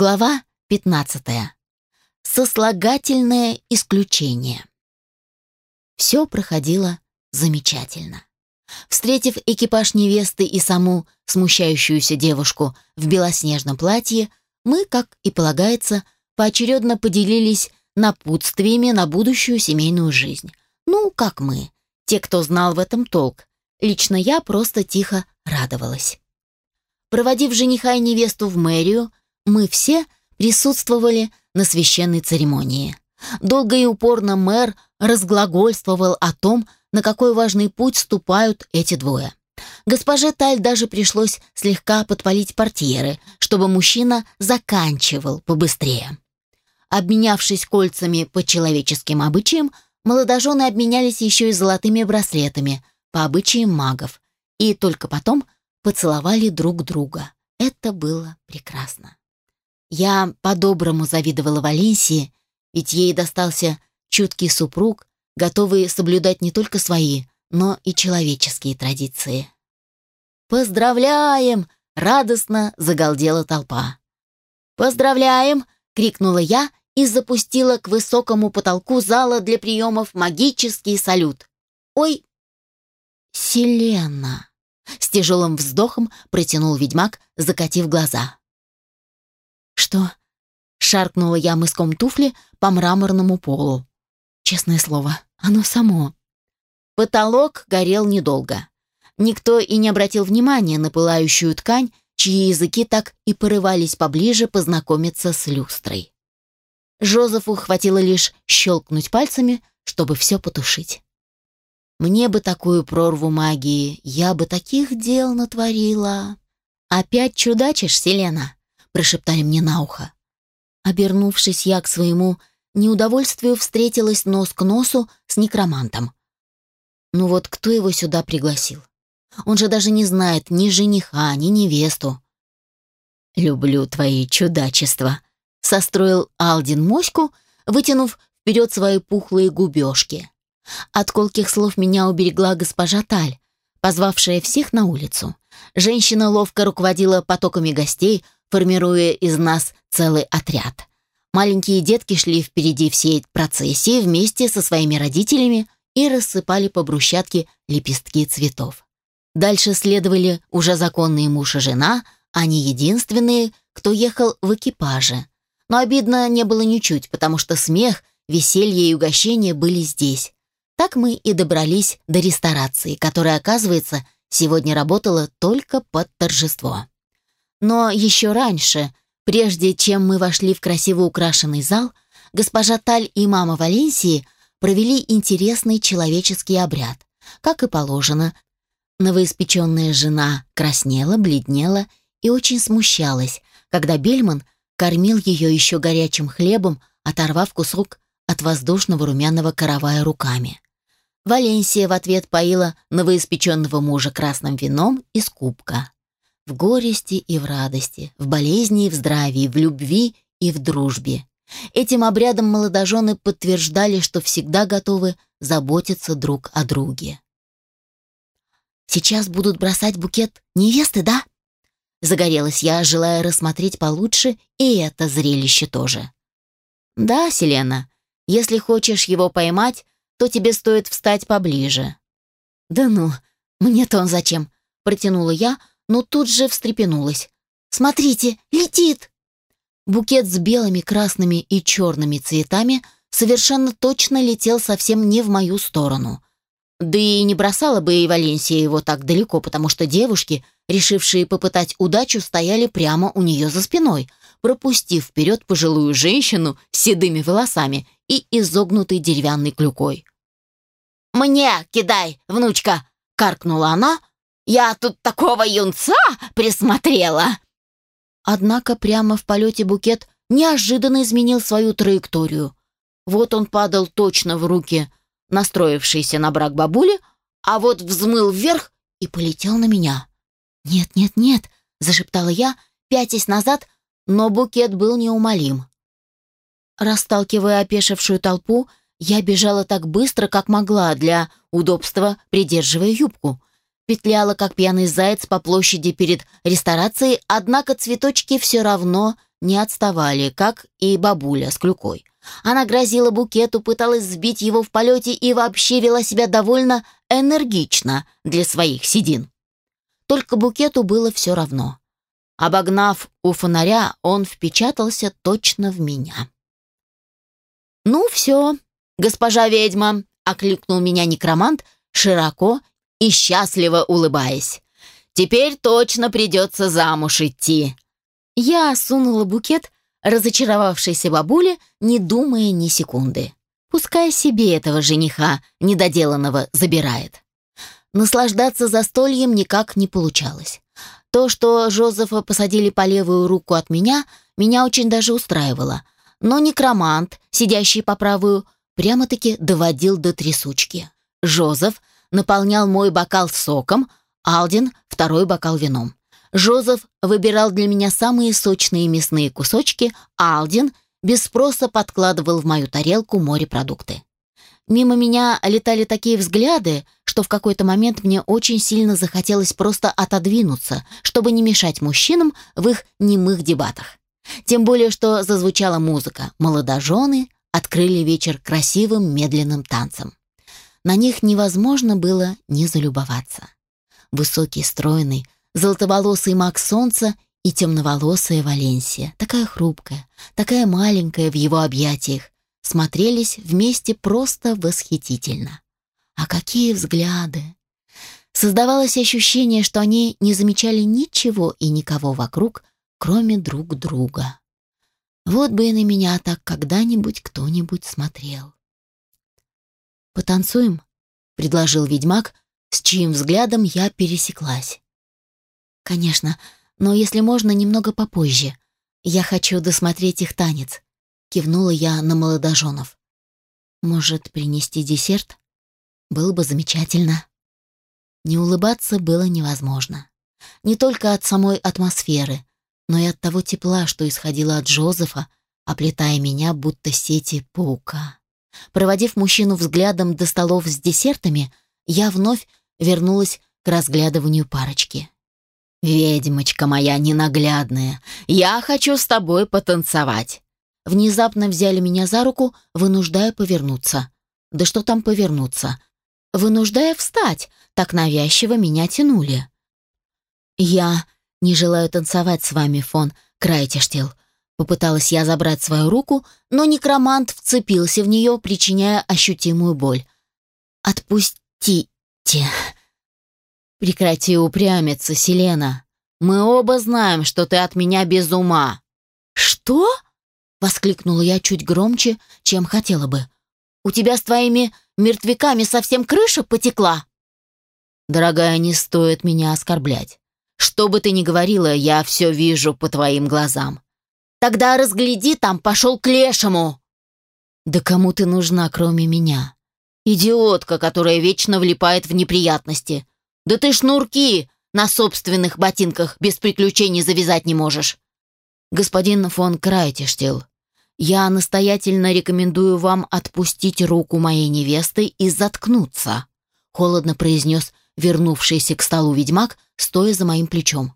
Глава 15. Сослагательное исключение. Все проходило замечательно. Встретив экипаж невесты и саму смущающуюся девушку в белоснежном платье, мы, как и полагается, поочередно поделились напутствиями на будущую семейную жизнь. Ну, как мы, те, кто знал в этом толк. Лично я просто тихо радовалась. Проводив жениха и невесту в мэрию, мы все присутствовали на священной церемонии. Долго и упорно мэр разглагольствовал о том, на какой важный путь ступают эти двое. Госпоже Таль даже пришлось слегка подпалить портьеры, чтобы мужчина заканчивал побыстрее. Обменявшись кольцами по человеческим обычаям, молодожены обменялись еще и золотыми браслетами по обычаям магов и только потом поцеловали друг друга. Это было прекрасно. Я по-доброму завидовала Валенсии, ведь ей достался чуткий супруг, готовый соблюдать не только свои, но и человеческие традиции. «Поздравляем!» — радостно загалдела толпа. «Поздравляем!» — крикнула я и запустила к высокому потолку зала для приемов магический салют. «Ой!» «Селена!» — с тяжелым вздохом протянул ведьмак, закатив глаза. «Что?» — шаркнула я мыском туфли по мраморному полу. Честное слово, оно само. Потолок горел недолго. Никто и не обратил внимания на пылающую ткань, чьи языки так и порывались поближе познакомиться с люстрой. Жозефу хватило лишь щелкнуть пальцами, чтобы все потушить. Мне бы такую прорву магии, я бы таких дел натворила. Опять чудачишь, Селена? Прошептали мне на ухо. Обернувшись, я к своему неудовольствию встретилась нос к носу с некромантом. Ну вот кто его сюда пригласил? Он же даже не знает ни жениха, ни невесту. «Люблю твои чудачества», — состроил Алдин моську, вытянув вперед свои пухлые губежки. От колких слов меня уберегла госпожа Таль, позвавшая всех на улицу. Женщина ловко руководила потоками гостей, формируя из нас целый отряд. Маленькие детки шли впереди всей процессии вместе со своими родителями и рассыпали по брусчатке лепестки цветов. Дальше следовали уже законные муж и жена, они единственные, кто ехал в экипаже. Но обидно не было ничуть, потому что смех, веселье и угощение были здесь. Так мы и добрались до ресторации, которая, оказывается, сегодня работала только под торжество. Но еще раньше, прежде чем мы вошли в красиво украшенный зал, госпожа Таль и мама Валенсии провели интересный человеческий обряд. Как и положено, новоиспеченная жена краснела, бледнела и очень смущалась, когда Бельман кормил ее еще горячим хлебом, оторвав кусок от воздушного румяного каравая руками. Валенсия в ответ поила новоиспеченного мужа красным вином из кубка. В горести и в радости, в болезни и в здравии, в любви и в дружбе. Этим обрядом молодожены подтверждали, что всегда готовы заботиться друг о друге. «Сейчас будут бросать букет невесты, да?» Загорелась я, желая рассмотреть получше и это зрелище тоже. «Да, Селена, если хочешь его поймать, то тебе стоит встать поближе». «Да ну, мне-то он зачем?» Протянула я, но тут же встрепенулась. «Смотрите, летит!» Букет с белыми, красными и черными цветами совершенно точно летел совсем не в мою сторону. Да и не бросала бы и Валенсия его так далеко, потому что девушки, решившие попытать удачу, стояли прямо у нее за спиной, пропустив вперед пожилую женщину с седыми волосами и изогнутой деревянной клюкой. «Мне кидай, внучка!» — каркнула она, я тут такого юнца присмотрела!» Однако прямо в полете букет неожиданно изменил свою траекторию. Вот он падал точно в руки настроившейся на брак бабули, а вот взмыл вверх и полетел на меня. «Нет, нет, нет!» — зашептала я, пятясь назад, но букет был неумолим. Расталкивая опешившую толпу, я бежала так быстро, как могла, для удобства придерживая юбку петляла, как пьяный заяц по площади перед ресторацией, однако цветочки все равно не отставали, как и бабуля с клюкой. Она грозила букету, пыталась сбить его в полете и вообще вела себя довольно энергично для своих седин. Только букету было все равно. Обогнав у фонаря, он впечатался точно в меня. «Ну все, госпожа ведьма», — окликнул меня некромант, широко и счастливо улыбаясь. «Теперь точно придется замуж идти». Я сунула букет разочаровавшейся бабуле, не думая ни секунды. Пускай себе этого жениха недоделанного забирает. Наслаждаться застольем никак не получалось. То, что Жозефа посадили по левую руку от меня, меня очень даже устраивало. Но некромант, сидящий по правую, прямо-таки доводил до трясучки. Жозеф наполнял мой бокал соком, Алдин — второй бокал вином. Жозеф выбирал для меня самые сочные мясные кусочки, а Алдин без спроса подкладывал в мою тарелку морепродукты. Мимо меня летали такие взгляды, что в какой-то момент мне очень сильно захотелось просто отодвинуться, чтобы не мешать мужчинам в их немых дебатах. Тем более, что зазвучала музыка. Молодожены открыли вечер красивым медленным танцем. На них невозможно было не залюбоваться. Высокий, стройный, золотоволосый маг солнца и темноволосая Валенсия, такая хрупкая, такая маленькая в его объятиях, смотрелись вместе просто восхитительно. А какие взгляды! Создавалось ощущение, что они не замечали ничего и никого вокруг, кроме друг друга. Вот бы и на меня так когда-нибудь кто-нибудь смотрел. «Потанцуем?» — предложил ведьмак, с чьим взглядом я пересеклась. «Конечно, но если можно, немного попозже. Я хочу досмотреть их танец», — кивнула я на молодоженов. «Может, принести десерт? Было бы замечательно». Не улыбаться было невозможно. Не только от самой атмосферы, но и от того тепла, что исходило от Джозефа, оплетая меня, будто сети паука. Проводив мужчину взглядом до столов с десертами, я вновь вернулась к разглядыванию парочки. «Ведьмочка моя ненаглядная, я хочу с тобой потанцевать!» Внезапно взяли меня за руку, вынуждая повернуться. Да что там повернуться? Вынуждая встать, так навязчиво меня тянули. «Я не желаю танцевать с вами, фон Крайтештил», Попыталась я забрать свою руку, но некромант вцепился в нее, причиняя ощутимую боль. «Отпустите!» «Прекрати упрямиться, Селена. Мы оба знаем, что ты от меня без ума». «Что?» — воскликнула я чуть громче, чем хотела бы. «У тебя с твоими мертвяками совсем крыша потекла?» «Дорогая, не стоит меня оскорблять. Что бы ты ни говорила, я все вижу по твоим глазам». «Тогда разгляди там, пошел к лешему!» «Да кому ты нужна, кроме меня?» «Идиотка, которая вечно влипает в неприятности. Да ты шнурки на собственных ботинках без приключений завязать не можешь. Господин фон Крайтештил, я настоятельно рекомендую вам отпустить руку моей невесты и заткнуться, холодно произнес вернувшийся к столу ведьмак, стоя за моим плечом.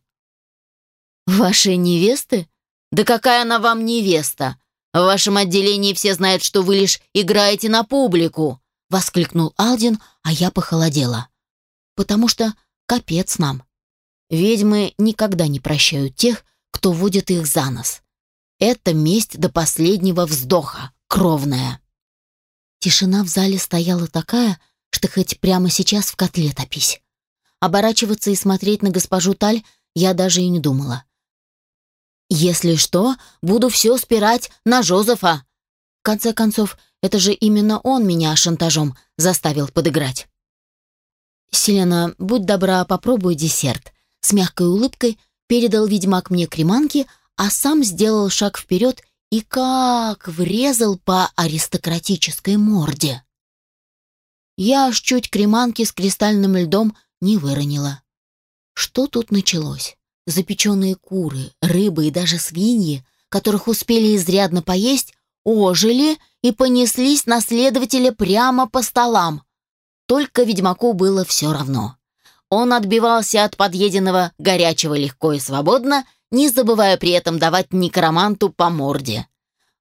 Вашей невесты? Да какая она вам невеста? В вашем отделении все знают, что вы лишь играете на публику, воскликнул Алдин, а я похолодела потому что капец нам. Ведьмы никогда не прощают тех, кто водит их за нос. Это месть до последнего вздоха, кровная. Тишина в зале стояла такая, что хоть прямо сейчас в котле топись. Оборачиваться и смотреть на госпожу Таль я даже и не думала. «Если что, буду все спирать на Жозефа». В конце концов, это же именно он меня шантажом заставил подыграть. «Селена, будь добра, попробуй десерт». С мягкой улыбкой передал ведьмак мне креманки, а сам сделал шаг вперед и как врезал по аристократической морде. Я аж чуть креманки с кристальным льдом не выронила. Что тут началось? Запеченные куры, рыбы и даже свиньи, которых успели изрядно поесть, ожили и понеслись на следователя прямо по столам. Только ведьмаку было все равно. Он отбивался от подъеденного горячего легко и свободно, не забывая при этом давать некроманту по морде.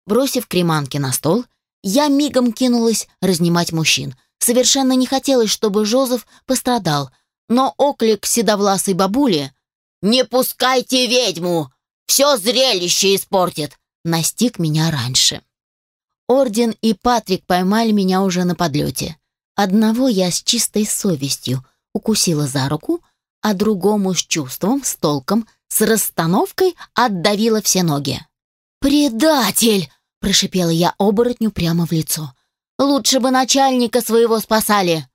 Бросив креманки на стол, я мигом кинулась разнимать мужчин. Совершенно не хотелось, чтобы Жозеф пострадал, но оклик седовласой бабули «Не пускайте ведьму! Все зрелище испортит!» настиг меня раньше. Орден и Патрик поймали меня уже на подлете. Одного я с чистой совестью укусила за руку, а другому с чувством, с толком, с расстановкой отдавила все ноги. «Предатель!» – прошипела я оборотню прямо в лицо. «Лучше бы начальника своего спасали!»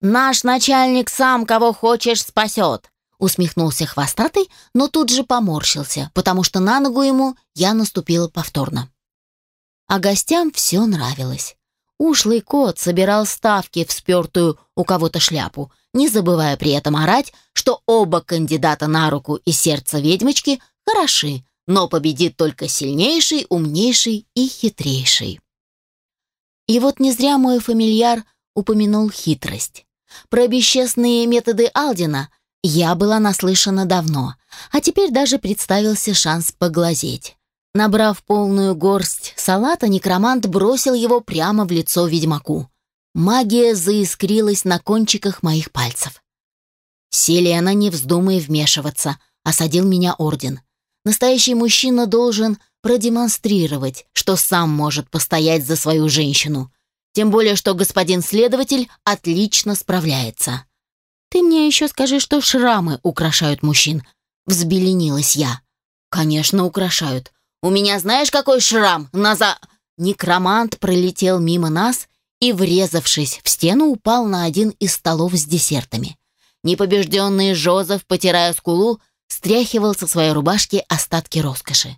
«Наш начальник сам кого хочешь спасет!» Усмехнулся хвостатый, но тут же поморщился, потому что на ногу ему я наступила повторно. А гостям все нравилось. Ушлый кот собирал ставки в спертую у кого-то шляпу, не забывая при этом орать, что оба кандидата на руку и сердце ведьмочки хороши, но победит только сильнейший, умнейший и хитрейший. И вот не зря мой фамильяр упомянул хитрость. Про бесчестные методы Алдина я была наслышана давно, а теперь даже представился шанс поглазеть. Набрав полную горсть салата, некромант бросил его прямо в лицо ведьмаку. Магия заискрилась на кончиках моих пальцев. «Селена, не вздумай вмешиваться», — осадил меня орден. «Настоящий мужчина должен продемонстрировать, что сам может постоять за свою женщину. Тем более, что господин следователь отлично справляется». «Ты мне еще скажи, что шрамы украшают мужчин», — взбеленилась я. «Конечно, украшают. У меня знаешь, какой шрам? На за...» Некромант пролетел мимо нас и, врезавшись в стену, упал на один из столов с десертами. Непобежденный Жозеф, потирая скулу, стряхивал со своей рубашки остатки роскоши.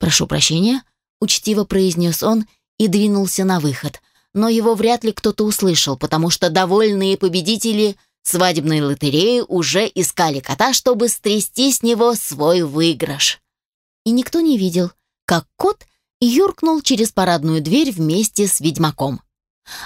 «Прошу прощения», — учтиво произнес он и двинулся на выход, но его вряд ли кто-то услышал, потому что довольные победители свадебной лотереи уже искали кота, чтобы стрясти с него свой выигрыш и никто не видел, как кот юркнул через парадную дверь вместе с ведьмаком.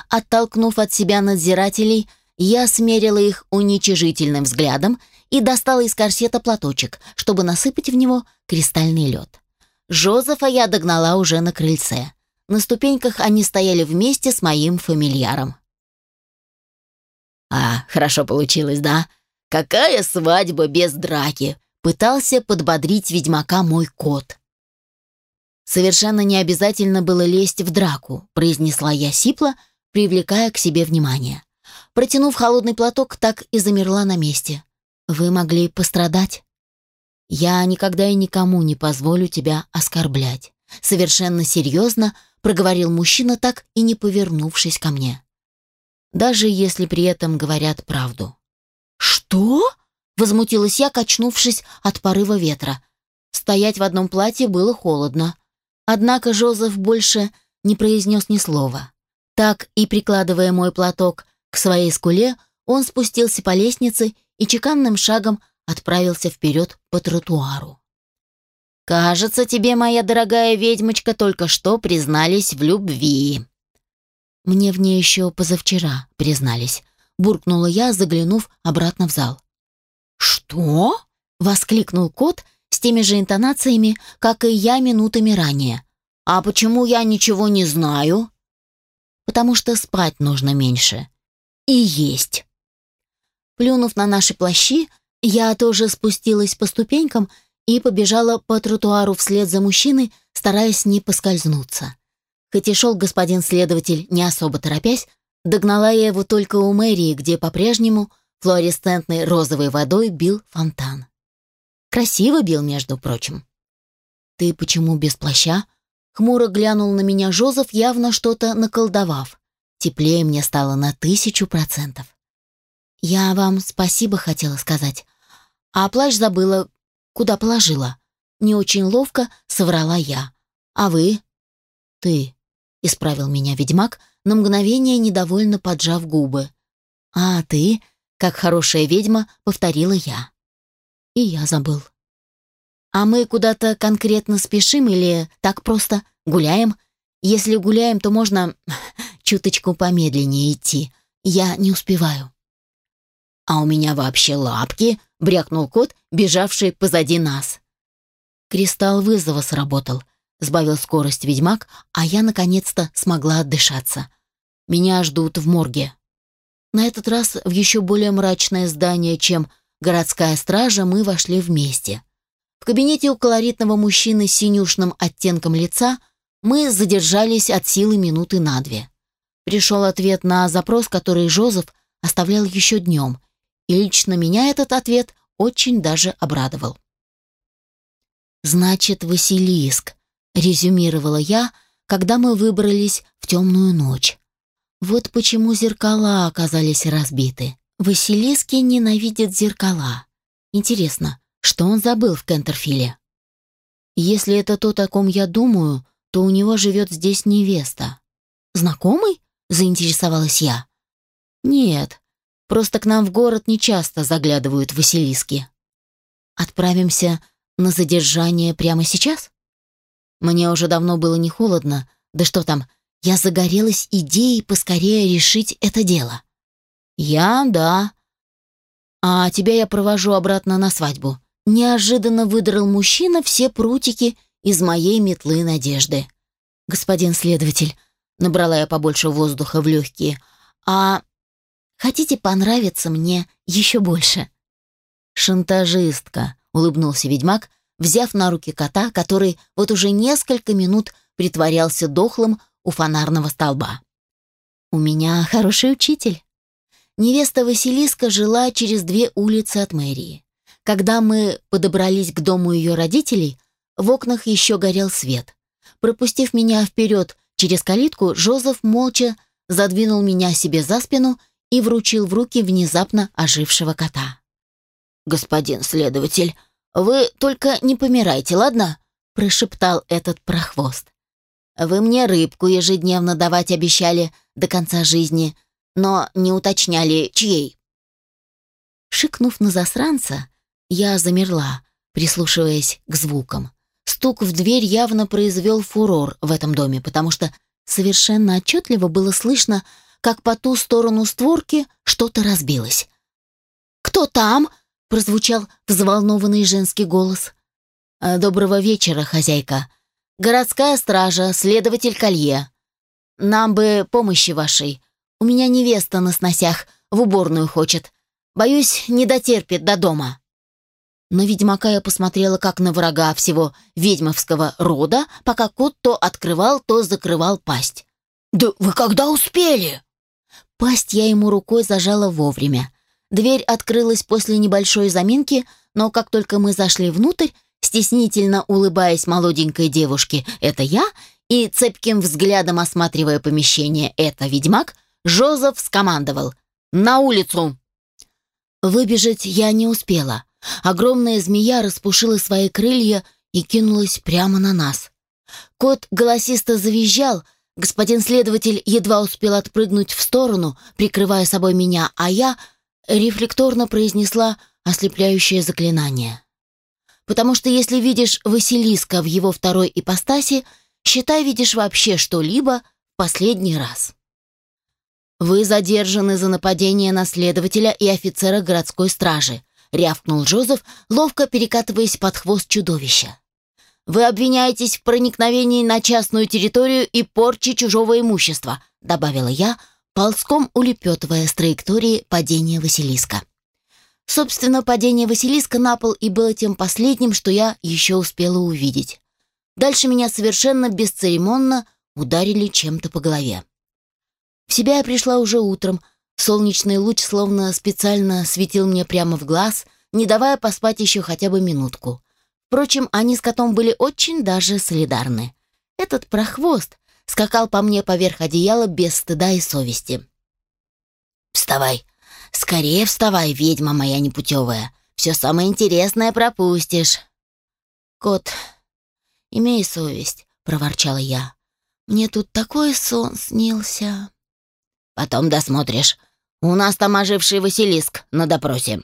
Оттолкнув от себя надзирателей, я смерила их уничижительным взглядом и достала из корсета платочек, чтобы насыпать в него кристальный лед. Жозефа я догнала уже на крыльце. На ступеньках они стояли вместе с моим фамильяром. «А, хорошо получилось, да? Какая свадьба без драки!» Пытался подбодрить ведьмака мой кот. «Совершенно не обязательно было лезть в драку», произнесла я сипло, привлекая к себе внимание. Протянув холодный платок, так и замерла на месте. «Вы могли пострадать?» «Я никогда и никому не позволю тебя оскорблять», совершенно серьезно проговорил мужчина, так и не повернувшись ко мне. «Даже если при этом говорят правду». «Что?» Возмутилась я, качнувшись от порыва ветра. Стоять в одном платье было холодно. Однако Жозеф больше не произнес ни слова. Так и прикладывая мой платок к своей скуле, он спустился по лестнице и чеканным шагом отправился вперед по тротуару. «Кажется, тебе, моя дорогая ведьмочка, только что признались в любви». «Мне в ней еще позавчера признались», — буркнула я, заглянув обратно в зал. «Что?» — воскликнул кот с теми же интонациями, как и я минутами ранее. «А почему я ничего не знаю?» «Потому что спать нужно меньше. И есть». Плюнув на наши плащи, я тоже спустилась по ступенькам и побежала по тротуару вслед за мужчиной, стараясь не поскользнуться. Хоть и шел господин следователь, не особо торопясь, догнала я его только у мэрии, где по-прежнему Флуоресцентной розовой водой бил фонтан. Красиво бил, между прочим. «Ты почему без плаща?» Хмуро глянул на меня Жозеф, явно что-то наколдовав. Теплее мне стало на тысячу процентов. «Я вам спасибо хотела сказать. А плащ забыла, куда положила. Не очень ловко соврала я. А вы?» «Ты», — исправил меня ведьмак, на мгновение недовольно поджав губы. «А ты?» Как хорошая ведьма, повторила я. И я забыл. А мы куда-то конкретно спешим или так просто гуляем? Если гуляем, то можно чуточку помедленнее идти. Я не успеваю. А у меня вообще лапки, — брякнул кот, бежавший позади нас. Кристалл вызова сработал. Сбавил скорость ведьмак, а я наконец-то смогла отдышаться. Меня ждут в морге. На этот раз в еще более мрачное здание, чем городская стража, мы вошли вместе. В кабинете у колоритного мужчины с синюшным оттенком лица мы задержались от силы минуты на две. Пришел ответ на запрос, который Жозеф оставлял еще днем, и лично меня этот ответ очень даже обрадовал. «Значит, Василиск», — резюмировала я, когда мы выбрались в темную ночь. Вот почему зеркала оказались разбиты. Василиски ненавидит зеркала. Интересно, что он забыл в Кентерфиле? Если это то, о ком я думаю, то у него живет здесь невеста. Знакомый? Заинтересовалась я. Нет, просто к нам в город нечасто заглядывают Василиски. Отправимся на задержание прямо сейчас? Мне уже давно было не холодно, да что там, я загорелась идеей поскорее решить это дело. Я, да. А тебя я провожу обратно на свадьбу. Неожиданно выдрал мужчина все прутики из моей метлы надежды. Господин следователь, набрала я побольше воздуха в легкие, а хотите понравиться мне еще больше? Шантажистка, улыбнулся ведьмак, взяв на руки кота, который вот уже несколько минут притворялся дохлым у фонарного столба. «У меня хороший учитель». Невеста Василиска жила через две улицы от мэрии. Когда мы подобрались к дому ее родителей, в окнах еще горел свет. Пропустив меня вперед через калитку, Жозеф молча задвинул меня себе за спину и вручил в руки внезапно ожившего кота. «Господин следователь, вы только не помирайте, ладно?» прошептал этот прохвост. «Вы мне рыбку ежедневно давать обещали до конца жизни, но не уточняли, чьей». Шикнув на засранца, я замерла, прислушиваясь к звукам. Стук в дверь явно произвел фурор в этом доме, потому что совершенно отчетливо было слышно, как по ту сторону створки что-то разбилось. «Кто там?» прозвучал взволнованный женский голос. «Э, «Доброго вечера, хозяйка. Городская стража, следователь Колье. Нам бы помощи вашей. У меня невеста на сносях, в уборную хочет. Боюсь, не дотерпит до дома». На ведьмака я посмотрела как на врага всего ведьмовского рода, пока кот то открывал, то закрывал пасть. «Да вы когда успели?» Пасть я ему рукой зажала вовремя. Дверь открылась после небольшой заминки, но как только мы зашли внутрь, стеснительно улыбаясь молоденькой девушке «это я» и цепким взглядом осматривая помещение «это ведьмак», Жозеф скомандовал «на улицу». Выбежать я не успела. Огромная змея распушила свои крылья и кинулась прямо на нас. Кот голосисто завизжал, господин следователь едва успел отпрыгнуть в сторону, прикрывая собой меня, а я — рефлекторно произнесла ослепляющее заклинание. Потому что если видишь Василиска в его второй ипостаси, считай, видишь вообще что-либо последний раз. «Вы задержаны за нападение на следователя и офицера городской стражи», рявкнул Джозеф, ловко перекатываясь под хвост чудовища. «Вы обвиняетесь в проникновении на частную территорию и порче чужого имущества», добавила я, ползком улепетывая с траектории падения Василиска. Собственно, падение Василиска на пол и было тем последним, что я еще успела увидеть. Дальше меня совершенно бесцеремонно ударили чем-то по голове. В себя я пришла уже утром. Солнечный луч словно специально светил мне прямо в глаз, не давая поспать еще хотя бы минутку. Впрочем, они с котом были очень даже солидарны. Этот прохвост скакал по мне поверх одеяла без стыда и совести. «Вставай! Скорее вставай, ведьма моя непутевая! Все самое интересное пропустишь!» «Кот, имей совесть!» — проворчала я. «Мне тут такой сон снился!» «Потом досмотришь. У нас там оживший Василиск на допросе!»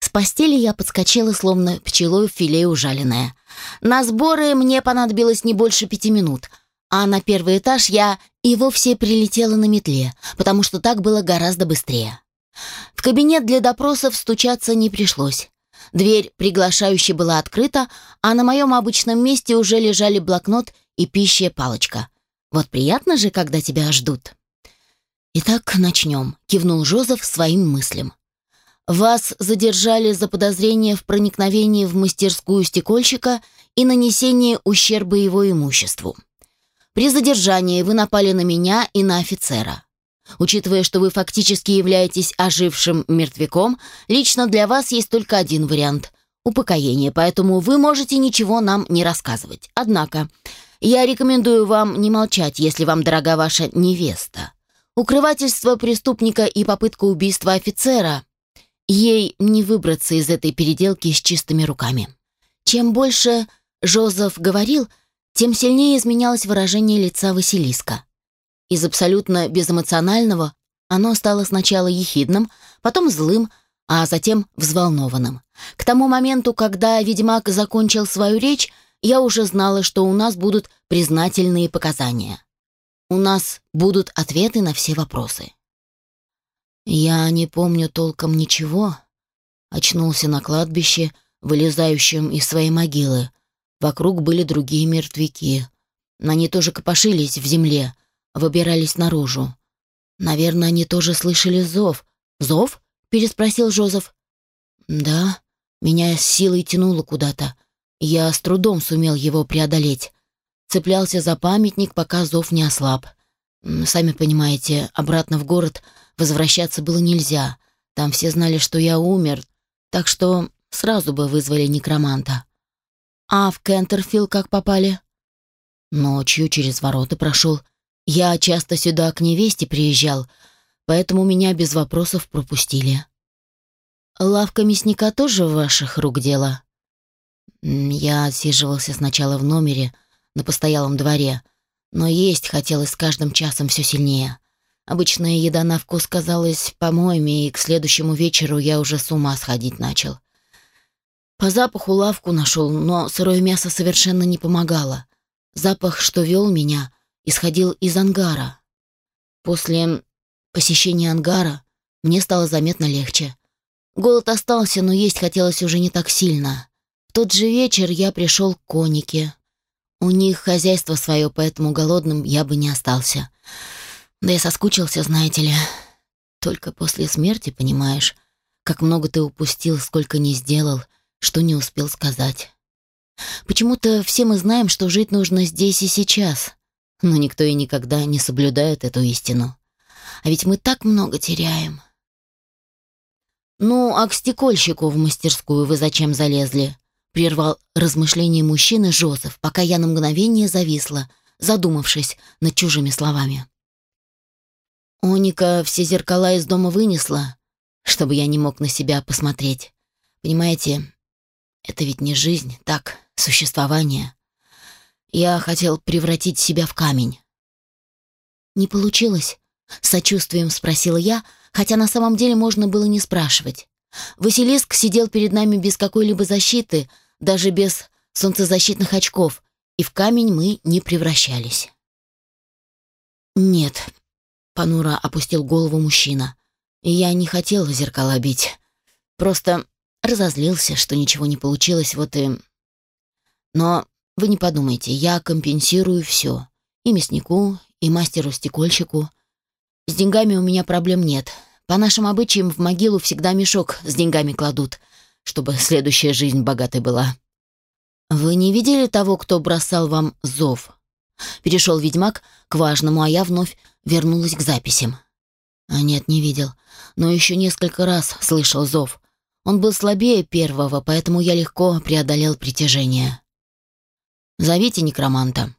С постели я подскочила, словно пчелой в филе ужаленная. На сборы мне понадобилось не больше пяти минут — а на первый этаж я и вовсе прилетела на метле, потому что так было гораздо быстрее. В кабинет для допросов стучаться не пришлось. Дверь приглашающей была открыта, а на моем обычном месте уже лежали блокнот и пищая палочка. Вот приятно же, когда тебя ждут. «Итак, начнем», — кивнул Жозеф своим мыслям. «Вас задержали за подозрение в проникновении в мастерскую стекольщика и нанесении ущерба его имуществу. При задержании вы напали на меня и на офицера. Учитывая, что вы фактически являетесь ожившим мертвяком, лично для вас есть только один вариант – упокоение, поэтому вы можете ничего нам не рассказывать. Однако, я рекомендую вам не молчать, если вам дорога ваша невеста. Укрывательство преступника и попытка убийства офицера – ей не выбраться из этой переделки с чистыми руками. Чем больше Жозеф говорил, тем сильнее изменялось выражение лица Василиска. Из абсолютно безэмоционального оно стало сначала ехидным, потом злым, а затем взволнованным. К тому моменту, когда ведьмак закончил свою речь, я уже знала, что у нас будут признательные показания. У нас будут ответы на все вопросы. Я не помню толком ничего. Очнулся на кладбище, вылезающем из своей могилы. Вокруг были другие мертвяки. Они тоже копошились в земле, выбирались наружу. Наверное, они тоже слышали зов. «Зов?» — переспросил Жозеф. «Да, меня с силой тянуло куда-то. Я с трудом сумел его преодолеть. Цеплялся за памятник, пока зов не ослаб. Сами понимаете, обратно в город возвращаться было нельзя. Там все знали, что я умер, так что сразу бы вызвали некроманта. А в Кентерфилл как попали? Ночью через ворота прошел. Я часто сюда к невесте приезжал, поэтому меня без вопросов пропустили. Лавка мясника тоже в ваших рук дело? Я отсиживался сначала в номере, на постоялом дворе, но есть хотелось с каждым часом все сильнее. Обычная еда на вкус казалась помоями, и к следующему вечеру я уже с ума сходить начал. По запаху лавку нашел, но сырое мясо совершенно не помогало. Запах, что вел меня, исходил из ангара. После посещения ангара мне стало заметно легче. Голод остался, но есть хотелось уже не так сильно. В тот же вечер я пришел к конике. У них хозяйство свое, поэтому голодным я бы не остался. Да я соскучился, знаете ли. Только после смерти понимаешь, как много ты упустил, сколько не сделал — что не успел сказать. Почему-то все мы знаем, что жить нужно здесь и сейчас, но никто и никогда не соблюдает эту истину. А ведь мы так много теряем. «Ну, а к стекольщику в мастерскую вы зачем залезли?» прервал размышления мужчины Жозеф, пока я на мгновение зависла, задумавшись над чужими словами. Оника все зеркала из дома вынесла, чтобы я не мог на себя посмотреть. Понимаете, это ведь не жизнь, так, существование. Я хотел превратить себя в камень. Не получилось? Сочувствием спросила я, хотя на самом деле можно было не спрашивать. Василиск сидел перед нами без какой-либо защиты, даже без солнцезащитных очков, и в камень мы не превращались. «Нет», — понуро опустил голову мужчина, — «я не хотел зеркала бить. Просто Разозлился, что ничего не получилось, вот и... Но вы не подумайте, я компенсирую все. И мяснику, и мастеру-стекольщику. С деньгами у меня проблем нет. По нашим обычаям в могилу всегда мешок с деньгами кладут, чтобы следующая жизнь богатой была. Вы не видели того, кто бросал вам зов? Перешел ведьмак к важному, а я вновь вернулась к записям. А нет, не видел. Но еще несколько раз слышал зов. Он был слабее первого, поэтому я легко преодолел притяжение. «Зовите некроманта».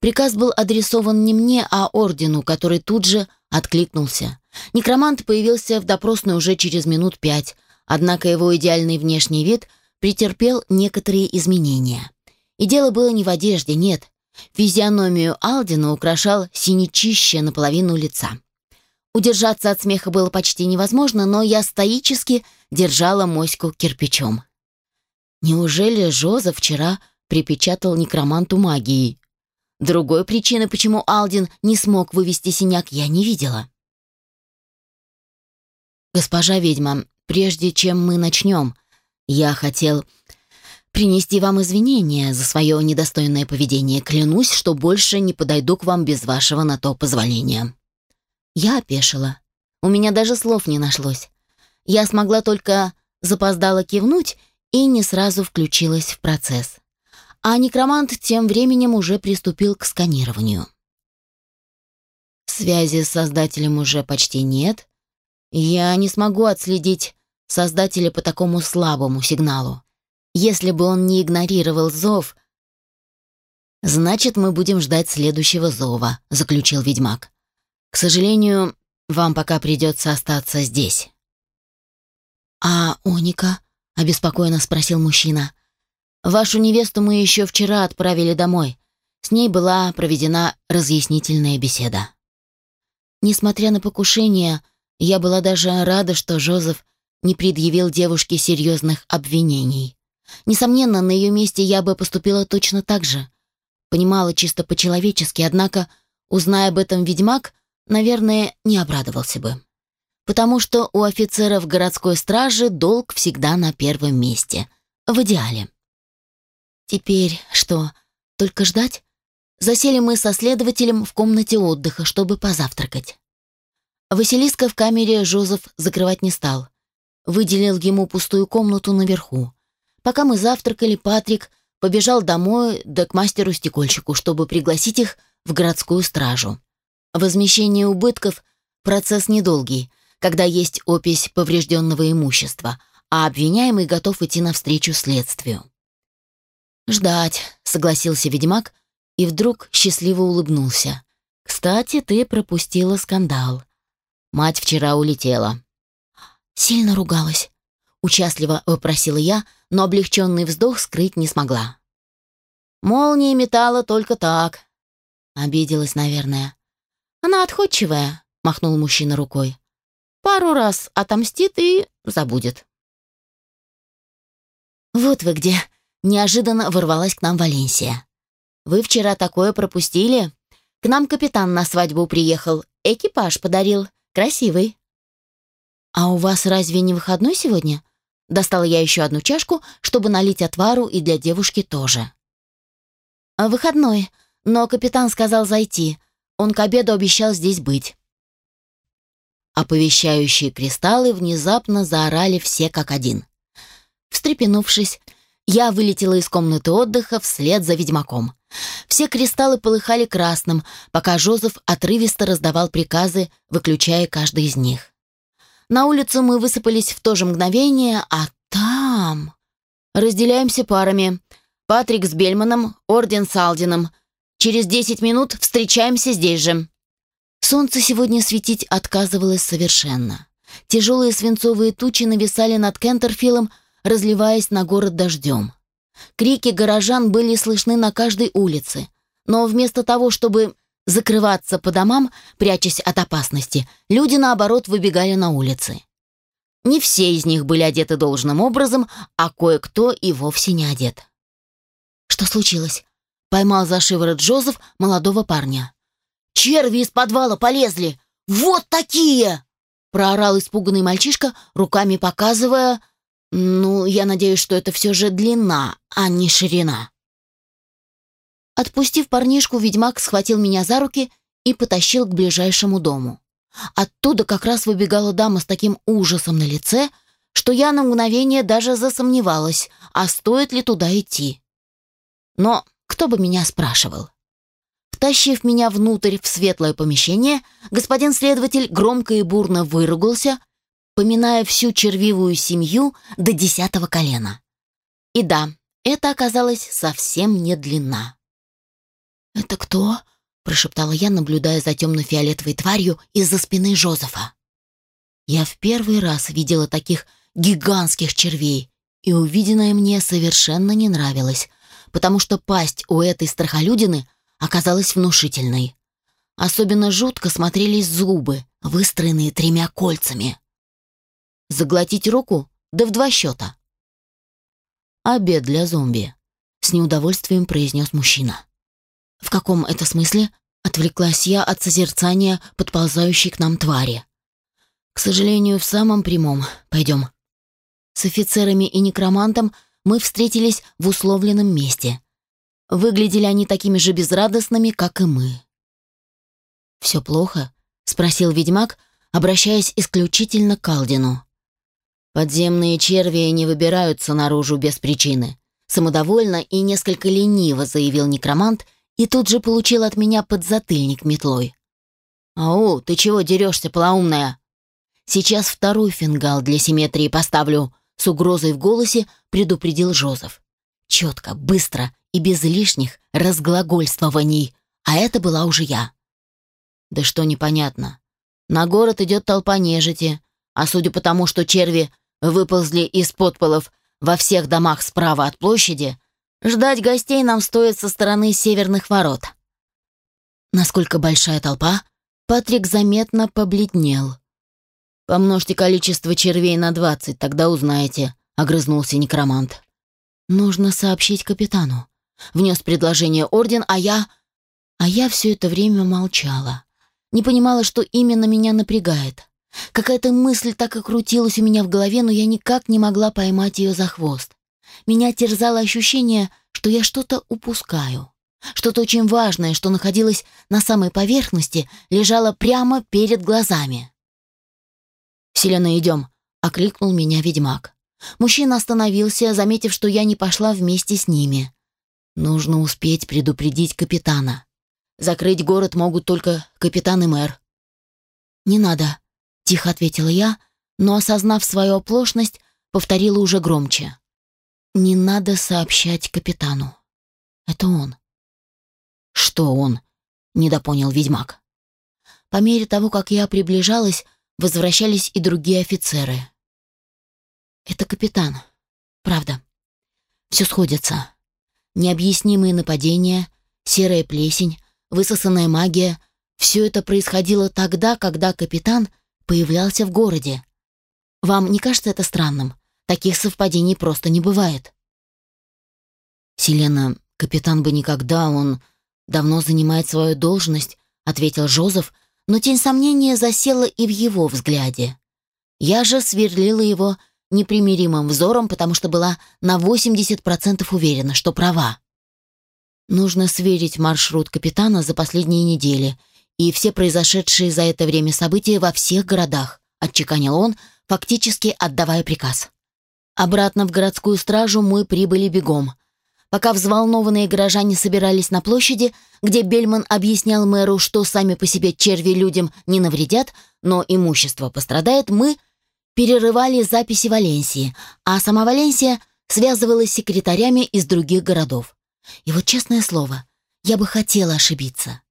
Приказ был адресован не мне, а ордену, который тут же откликнулся. Некромант появился в допросной уже через минут пять, однако его идеальный внешний вид претерпел некоторые изменения. И дело было не в одежде, нет. Физиономию Алдина украшал синячище наполовину лица. Удержаться от смеха было почти невозможно, но я стоически держала моську кирпичом. Неужели Жоза вчера припечатал некроманту магией? Другой причины, почему Алдин не смог вывести синяк, я не видела. «Госпожа ведьма, прежде чем мы начнем, я хотел принести вам извинения за свое недостойное поведение. Клянусь, что больше не подойду к вам без вашего на то позволения». Я опешила. У меня даже слов не нашлось. Я смогла только запоздало кивнуть и не сразу включилась в процесс. А некромант тем временем уже приступил к сканированию. Связи с создателем уже почти нет. Я не смогу отследить создателя по такому слабому сигналу. Если бы он не игнорировал зов, значит, мы будем ждать следующего зова, заключил ведьмак. К сожалению, вам пока придется остаться здесь. А Оника? обеспокоенно спросил мужчина. Вашу невесту мы еще вчера отправили домой. С ней была проведена разъяснительная беседа. Несмотря на покушение, я была даже рада, что Жозеф не предъявил девушке серьезных обвинений. Несомненно, на ее месте я бы поступила точно так же. Понимала чисто по-человечески, однако, узная об этом ведьмак, наверное, не обрадовался бы. Потому что у офицеров городской стражи долг всегда на первом месте. В идеале. Теперь что, только ждать? Засели мы со следователем в комнате отдыха, чтобы позавтракать. Василиска в камере Жозеф закрывать не стал. Выделил ему пустую комнату наверху. Пока мы завтракали, Патрик побежал домой да к мастеру-стекольщику, чтобы пригласить их в городскую стражу. Возмещение убытков – процесс недолгий, когда есть опись поврежденного имущества, а обвиняемый готов идти навстречу следствию. «Ждать», — согласился ведьмак и вдруг счастливо улыбнулся. «Кстати, ты пропустила скандал. Мать вчера улетела». «Сильно ругалась?» Участливо вопросила я, но облегченный вздох скрыть не смогла. «Молнии металла только так». Обиделась, наверное. «Она отходчивая», — махнул мужчина рукой. «Пару раз отомстит и забудет». «Вот вы где!» — неожиданно ворвалась к нам Валенсия. «Вы вчера такое пропустили? К нам капитан на свадьбу приехал, экипаж подарил. Красивый». «А у вас разве не выходной сегодня?» Достала я еще одну чашку, чтобы налить отвару и для девушки тоже. «Выходной, но капитан сказал зайти. Он к обеду обещал здесь быть». Оповещающие кристаллы внезапно заорали все как один. Встрепенувшись, я вылетела из комнаты отдыха вслед за ведьмаком. Все кристаллы полыхали красным, пока Жозеф отрывисто раздавал приказы, выключая каждый из них. На улицу мы высыпались в то же мгновение, а там... Разделяемся парами. Патрик с Бельманом, Орден с Алдином. Через десять минут встречаемся здесь же. Солнце сегодня светить отказывалось совершенно. Тяжелые свинцовые тучи нависали над Кентерфиллом, разливаясь на город дождем. Крики горожан были слышны на каждой улице, но вместо того, чтобы закрываться по домам, прячась от опасности, люди, наоборот, выбегали на улицы. Не все из них были одеты должным образом, а кое-кто и вовсе не одет. «Что случилось?» — поймал за шиворот Джозеф молодого парня. «Черви из подвала полезли! Вот такие!» — проорал испуганный мальчишка, руками показывая... «Ну, я надеюсь, что это все же длина, а не ширина». Отпустив парнишку, ведьмак схватил меня за руки и потащил к ближайшему дому. Оттуда как раз выбегала дама с таким ужасом на лице, что я на мгновение даже засомневалась, а стоит ли туда идти. Но кто бы меня спрашивал? Втащив меня внутрь в светлое помещение, господин следователь громко и бурно выругался, поминая всю червивую семью до десятого колена. И да, это оказалось совсем не длина. «Это кто?» — прошептала я, наблюдая за темно-фиолетовой тварью из-за спины Жозефа. Я в первый раз видела таких гигантских червей, и увиденное мне совершенно не нравилось, потому что пасть у этой страхолюдины оказалась внушительной. Особенно жутко смотрелись зубы, выстроенные тремя кольцами. Заглотить руку? Да в два счета. «Обед для зомби», — с неудовольствием произнес мужчина. «В каком это смысле?» — отвлеклась я от созерцания подползающей к нам твари. К сожалению, в самом прямом. Пойдем. С офицерами и некромантом мы встретились в условленном месте. Выглядели они такими же безрадостными, как и мы. «Все плохо?» — спросил ведьмак, обращаясь исключительно к Алдину. «Подземные черви не выбираются наружу без причины», — самодовольно и несколько лениво заявил некромант и тут же получил от меня подзатыльник метлой. «Ау, ты чего дерешься, полоумная?» «Сейчас второй фингал для симметрии поставлю», — с угрозой в голосе предупредил Жозеф. Четко, быстро и без лишних разглагольствований, а это была уже я. Да что непонятно. На город идет толпа нежити, а судя по тому, что черви выползли из подполов во всех домах справа от площади, ждать гостей нам стоит со стороны северных ворот. Насколько большая толпа? Патрик заметно побледнел. «Помножьте количество червей на двадцать, тогда узнаете», — огрызнулся некромант. «Нужно сообщить капитану», — внес предложение орден, а я... А я все это время молчала. Не понимала, что именно меня напрягает. Какая-то мысль так и крутилась у меня в голове, но я никак не могла поймать ее за хвост. Меня терзало ощущение, что я что-то упускаю. Что-то очень важное, что находилось на самой поверхности, лежало прямо перед глазами. «Селена, идем», — окликнул меня ведьмак. Мужчина остановился, заметив, что я не пошла вместе с ними. Нужно успеть предупредить капитана. Закрыть город могут только капитан и мэр. «Не надо», — тихо ответила я, но, осознав свою оплошность, повторила уже громче. «Не надо сообщать капитану. Это он». «Что он?» — недопонял ведьмак. По мере того, как я приближалась, возвращались и другие офицеры. «Это капитан. Правда. Все сходится. Необъяснимые нападения, серая плесень, высосанная магия — все это происходило тогда, когда капитан появлялся в городе. Вам не кажется это странным? Таких совпадений просто не бывает. Селена, капитан бы никогда, он давно занимает свою должность, ответил Жозеф, но тень сомнения засела и в его взгляде. Я же сверлила его непримиримым взором, потому что была на 80% уверена, что права. Нужно сверить маршрут капитана за последние недели и все произошедшие за это время события во всех городах, отчеканил он, фактически отдавая приказ. Обратно в городскую стражу мы прибыли бегом. Пока взволнованные горожане собирались на площади, где Бельман объяснял мэру, что сами по себе черви людям не навредят, но имущество пострадает, мы перерывали записи Валенсии, а сама Валенсия связывалась с секретарями из других городов. И вот честное слово, я бы хотела ошибиться.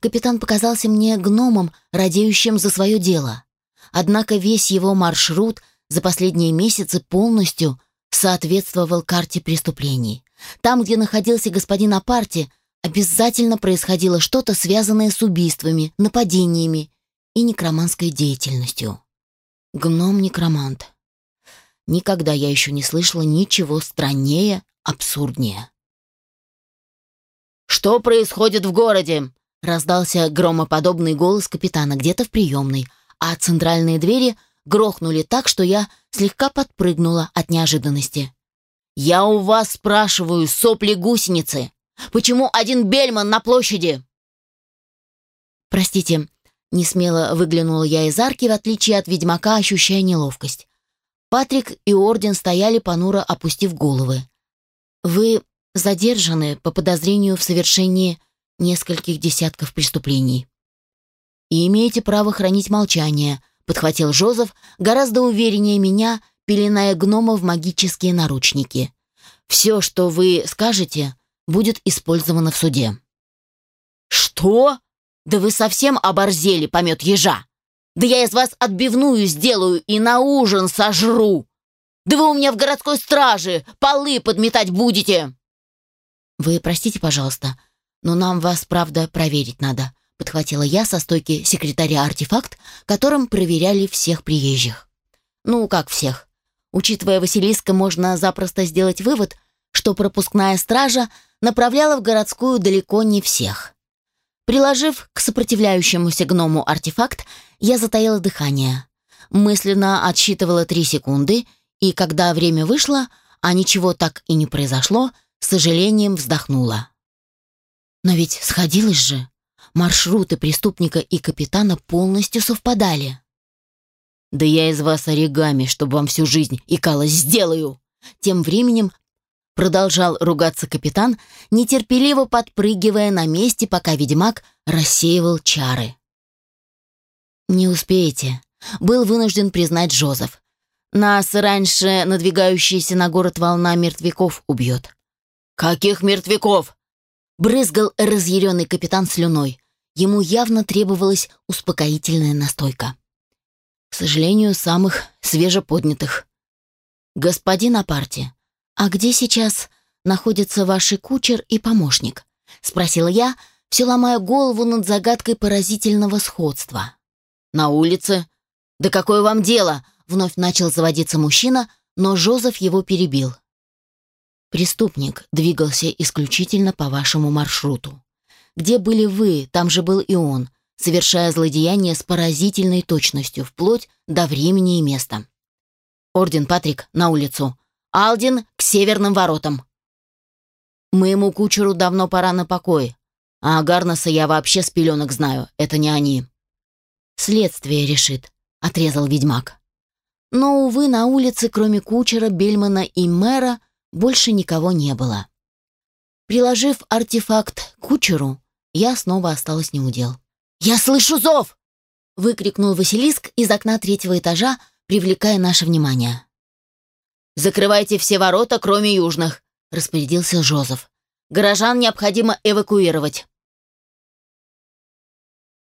Капитан показался мне гномом, радеющим за свое дело. Однако весь его маршрут за последние месяцы полностью соответствовал карте преступлений. Там, где находился господин Апарти, обязательно происходило что-то, связанное с убийствами, нападениями и некроманской деятельностью. Гном-некромант. Никогда я еще не слышала ничего страннее, абсурднее. «Что происходит в городе?» Раздался громоподобный голос капитана где-то в приемной, а центральные двери грохнули так, что я слегка подпрыгнула от неожиданности. «Я у вас спрашиваю, сопли-гусеницы! Почему один Бельман на площади?» «Простите», — несмело выглянула я из арки, в отличие от ведьмака, ощущая неловкость. Патрик и Орден стояли понуро, опустив головы. «Вы задержаны по подозрению в совершении нескольких десятков преступлений. И имеете право хранить молчание, подхватил Жозеф гораздо увереннее меня, пеленая гнома в магические наручники. Все, что вы скажете, будет использовано в суде. Что? Да вы совсем оборзели, помет ежа. Да я из вас отбивную сделаю и на ужин сожру. Да вы у меня в городской страже полы подметать будете. «Вы простите, пожалуйста, но нам вас, правда, проверить надо», подхватила я со стойки секретаря артефакт, которым проверяли всех приезжих. Ну, как всех. Учитывая Василиска, можно запросто сделать вывод, что пропускная стража направляла в городскую далеко не всех. Приложив к сопротивляющемуся гному артефакт, я затаила дыхание. мысленно отсчитывала три секунды, и когда время вышло, а ничего так и не произошло, с сожалением вздохнула. Но ведь сходилось же. Маршруты преступника и капитана полностью совпадали. «Да я из вас оригами, чтобы вам всю жизнь икалось, сделаю!» Тем временем продолжал ругаться капитан, нетерпеливо подпрыгивая на месте, пока ведьмак рассеивал чары. «Не успеете», — был вынужден признать Жозеф. «Нас раньше надвигающаяся на город волна мертвяков убьет». «Каких мертвяков?» Брызгал разъяренный капитан слюной. Ему явно требовалась успокоительная настойка. К сожалению, самых свежеподнятых. «Господин Апарти, а где сейчас находятся ваши кучер и помощник?» — спросила я, все ломая голову над загадкой поразительного сходства. «На улице? Да какое вам дело?» — вновь начал заводиться мужчина, но Жозеф его перебил. Преступник двигался исключительно по вашему маршруту. Где были вы, там же был и он, совершая злодеяние с поразительной точностью, вплоть до времени и места. Орден Патрик на улицу. Алдин к северным воротам. Моему кучеру давно пора на покой. А Гарнаса я вообще с пеленок знаю, это не они. Следствие решит, отрезал ведьмак. Но, увы, на улице, кроме кучера, Бельмана и мэра, больше никого не было. Приложив артефакт к кучеру, я снова осталась неудел. «Я слышу зов!» — выкрикнул Василиск из окна третьего этажа, привлекая наше внимание. «Закрывайте все ворота, кроме южных», — распорядился Жозеф. «Горожан необходимо эвакуировать».